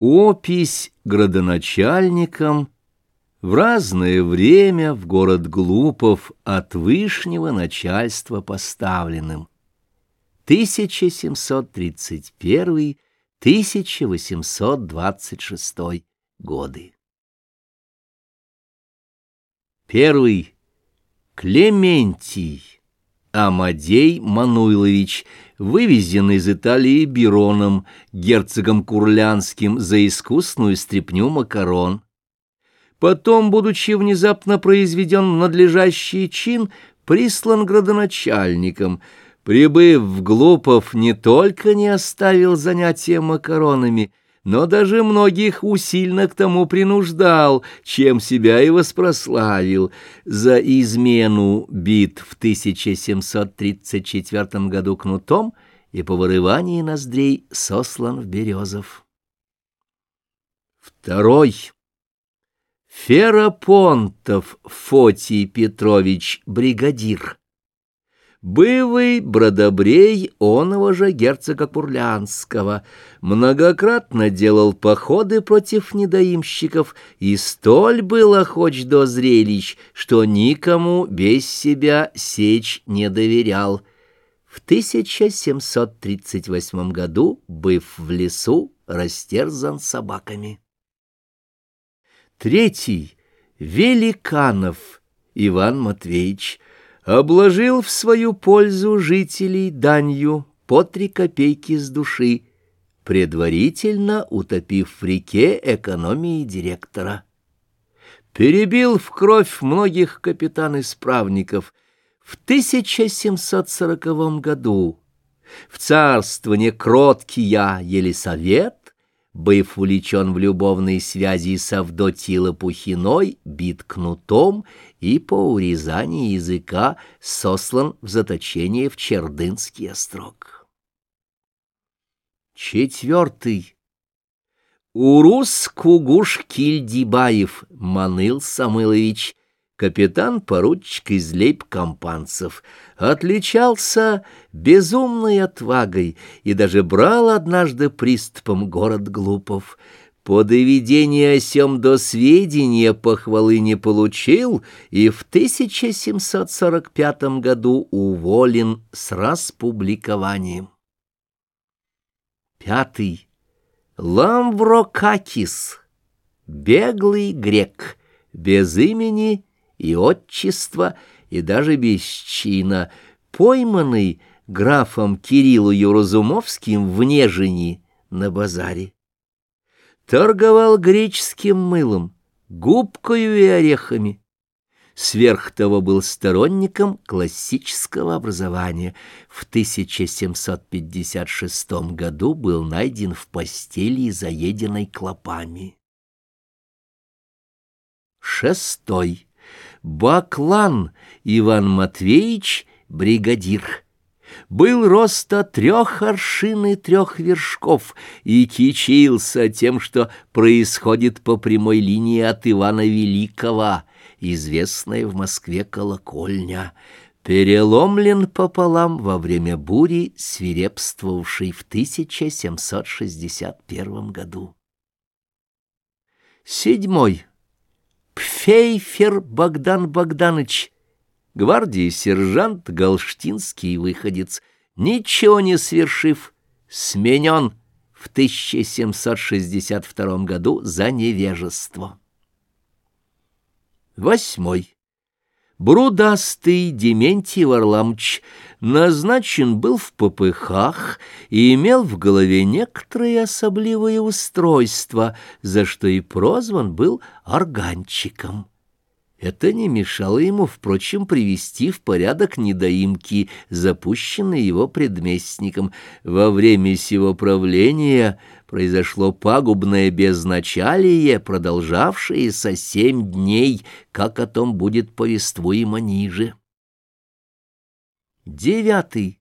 Опись градоначальникам в разное время в город Глупов от вышнего начальства поставленным. 1731-1826 годы. Первый. Клементий Амадей Мануилович – вывезен из Италии Бироном, герцогом Курлянским, за искусную стряпню макарон. Потом, будучи внезапно произведен в надлежащий чин, прислан градоначальником, прибыв в Глупов, не только не оставил занятия макаронами, но даже многих усильно к тому принуждал, чем себя и воспрославил. За измену бит в 1734 году кнутом и по вырывании ноздрей сослан в Березов. Второй. Ферапонтов Фотий Петрович, бригадир. Бывый бродобрей оного же герцога Курлянского многократно делал походы против недоимщиков и столь был охоч до зрелищ, что никому без себя сечь не доверял. В 1738 году, быв в лесу, растерзан собаками. Третий — Великанов Иван Матвеевич — обложил в свою пользу жителей данью по три копейки с души, предварительно утопив в реке экономии директора. Перебил в кровь многих капитан-исправников. В 1740 году в царствование кроткия Елисавет быв увлечен в любовной связи с Авдотьей Лопухиной, бит кнутом и по урезании языка сослан в заточение в Чердынский острог. Четвертый. Урус Кугуш Кильдибаев Маныл Самылович капитан-поручик из лейб-компанцев, отличался безумной отвагой и даже брал однажды приступом город Глупов. По доведению о сем до сведения похвалы не получил и в 1745 году уволен с распубликованием. Пятый. Ламврокакис, беглый грек, без имени и отчества, и даже без чина, пойманный графом Кириллою Разумовским в Нежине на базаре. Торговал греческим мылом, губкою и орехами. Сверх того был сторонником классического образования. В 1756 году был найден в постели, заеденной клопами. Шестой. Баклан Иван Матвеевич, бригадир. Был роста трех аршин и трех вершков и кичился тем, что происходит по прямой линии от Ивана Великого, известная в Москве колокольня, переломлен пополам во время бури, свирепствовавшей в 1761 году. Седьмой. Пфейфер Богдан Богданович, гвардии сержант, галштинский выходец, ничего не свершив, сменен в 1762 году за невежество. Восьмой. Брудастый Дементий Варламович назначен был в попыхах и имел в голове некоторые особливые устройства, за что и прозван был органчиком. Это не мешало ему, впрочем, привести в порядок недоимки, запущенные его предместником. Во время сего правления произошло пагубное безначалие, продолжавшееся семь дней, как о том будет повествуемо ниже. Девятый.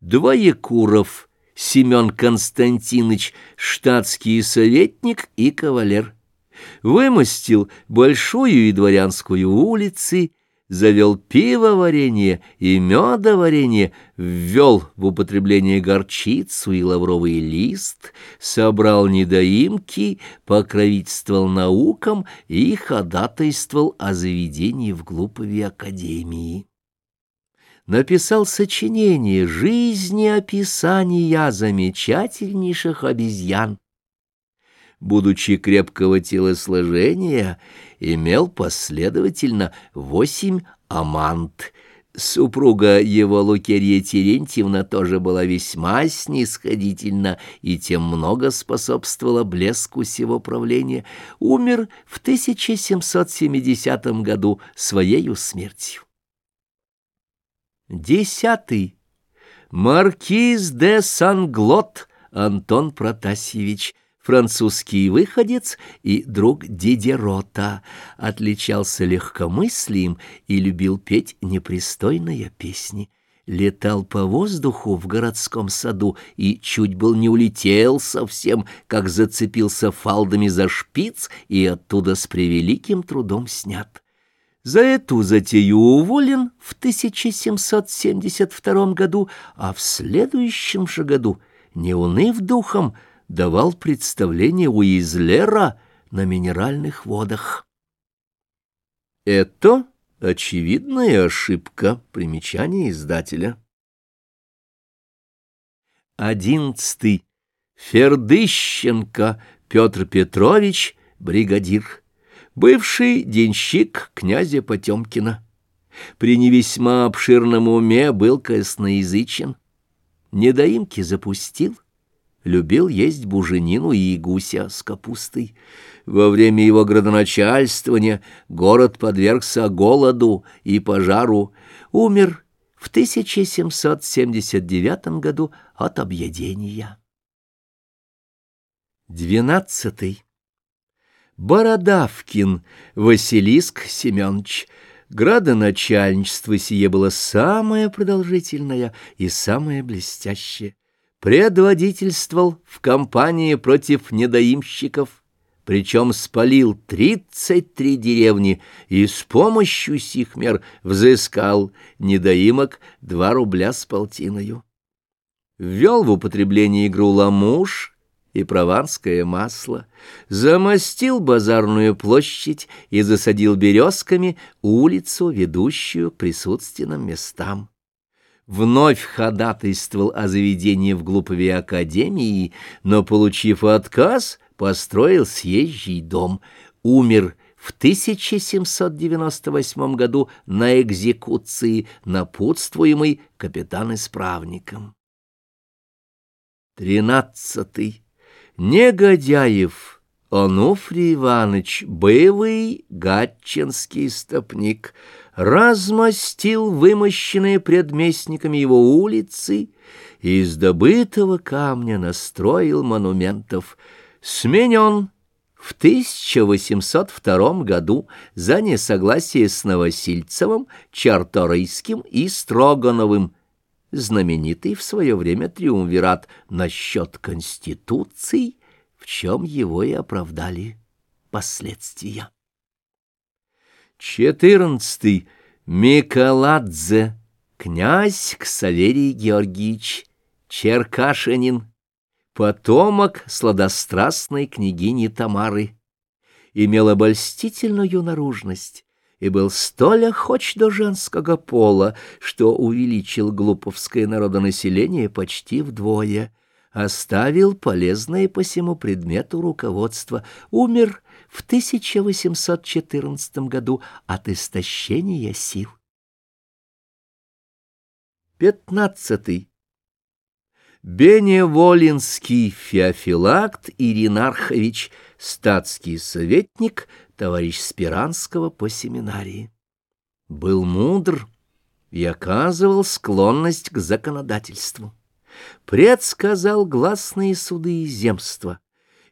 Двоекуров Семен Константинович, штатский советник и кавалер вымостил большую и дворянскую улицы, завел пивоварение и медоварение, ввел в употребление горчицу и лавровый лист, собрал недоимки, покровительствовал наукам и ходатайствовал о заведении в Глупове академии написал сочинение жизнеописания замечательнейших обезьян. Будучи крепкого телосложения, имел последовательно восемь амант. Супруга его Лукерья Терентьевна тоже была весьма снисходительна и тем много способствовала блеску сего правления. Умер в 1770 году своею смертью. Десятый. Маркиз де Санглот Антон Протасьевич, французский выходец и друг Дидерота, отличался легкомыслием и любил петь непристойные песни. Летал по воздуху в городском саду и чуть был не улетел совсем, как зацепился фалдами за шпиц и оттуда с превеликим трудом снят. За эту затею уволен в 1772 году, а в следующем же году, не уныв духом, давал представление Уизлера на минеральных водах. Это очевидная ошибка примечания издателя. Одиннадцатый. Фердыщенко Петр Петрович, бригадир бывший денщик князя Потемкина. При невесьма обширном уме был косноязычен, недоимки запустил, любил есть буженину и гуся с капустой. Во время его градоначальствования город подвергся голоду и пожару, умер в 1779 году от объедения. Двенадцатый. Бородавкин Василиск Семенович. Градоначальничество сие было самое продолжительное и самое блестящее. Предводительствовал в кампании против недоимщиков, причем спалил тридцать три деревни и с помощью сих мер взыскал недоимок два рубля с полтиною. Ввел в употребление игру «Ламуш», и прованское масло, замостил базарную площадь и засадил березками улицу, ведущую к присутственным местам. Вновь ходатайствовал о заведении в Глупове академии, но, получив отказ, построил съезжий дом, умер в 1798 году на экзекуции, напутствуемый капитан-исправником. Тринадцатый. Негодяев Онуфрий Иванович, боевый гатчинский стопник, размостил вымощенные предместниками его улицы и из добытого камня настроил монументов. Сменен в 1802 году за несогласие с Новосильцевым, Чарторийским и Строгановым, знаменитый в свое время триумвират насчет Конституции, в чем его и оправдали последствия. Четырнадцатый. Миколадзе, князь Ксаверий Георгиевич, Черкашинин, потомок сладострастной княгини Тамары, имел обольстительную наружность, и был столь охоч до женского пола, что увеличил глуповское народонаселение почти вдвое, оставил полезное по всему предмету руководство, умер в 1814 году от истощения сил. Пятнадцатый. Беневолинский Феофилакт Иринархович, статский советник – товарищ Спиранского по семинарии. Был мудр и оказывал склонность к законодательству. Предсказал гласные суды и земства,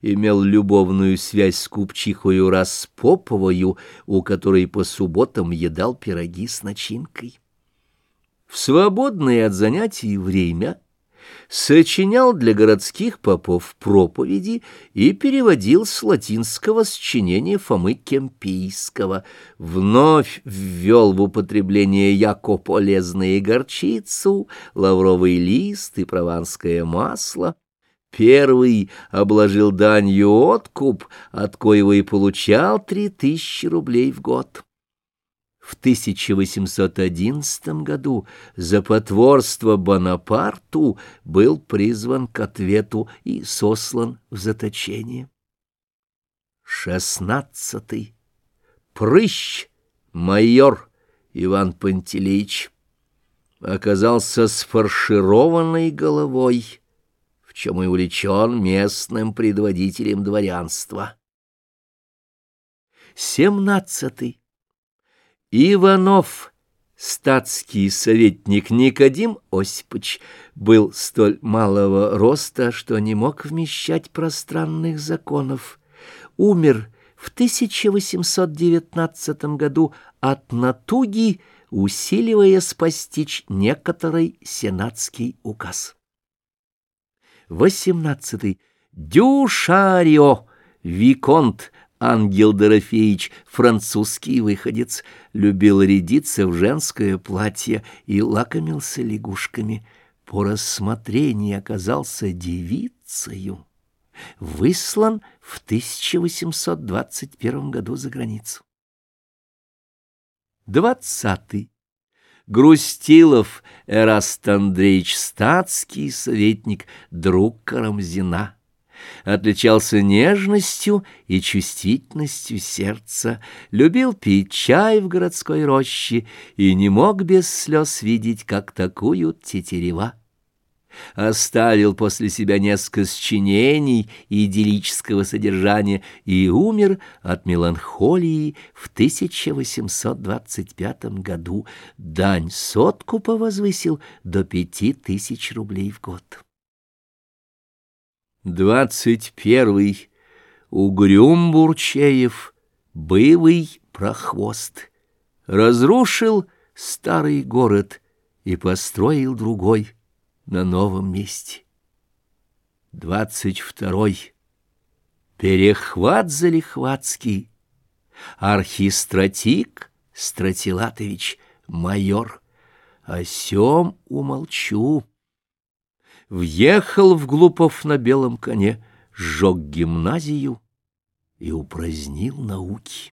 имел любовную связь с купчихою Распоповою, у которой по субботам едал пироги с начинкой. В свободное от занятий время сочинял для городских попов проповеди и переводил с латинского сочинения Фомы Кемпийского, вновь ввел в употребление яко полезные горчицу, лавровый лист и прованское масло. Первый обложил данью откуп, от коего и получал три тысячи рублей в год. В 1811 году за потворство Бонапарту был призван к ответу и сослан в заточение. Шестнадцатый. Прыщ, майор Иван Пантелеич, оказался с фаршированной головой, в чем и увлечен местным предводителем дворянства. Семнадцатый. Иванов, статский советник Никодим Осипович, был столь малого роста, что не мог вмещать пространных законов. Умер в 1819 году от натуги, усиливая спастичь некоторый сенатский указ. 18. Дюшарио, Виконт, Ангел Дорофеевич, французский выходец, любил рядиться в женское платье и лакомился лягушками. По рассмотрению оказался девицею. Выслан в 1821 году за границу. Двадцатый. Грустилов Эраст Андреевич, статский советник, друг Карамзина отличался нежностью и чувствительностью сердца, любил пить чай в городской роще и не мог без слез видеть, как такую тетерева. Оставил после себя несколько сочинений идиллического содержания и умер от меланхолии в 1825 году. Дань соткупа возвысил до пяти тысяч рублей в год. Двадцать первый. Угрюм Бурчеев, бывый прохвост, разрушил старый город и построил другой на новом месте. Двадцать второй. Перехват залихватский, архистратик Стратилатович, майор, о сем умолчу въехал в Глупов на белом коне, сжег гимназию и упразднил науки.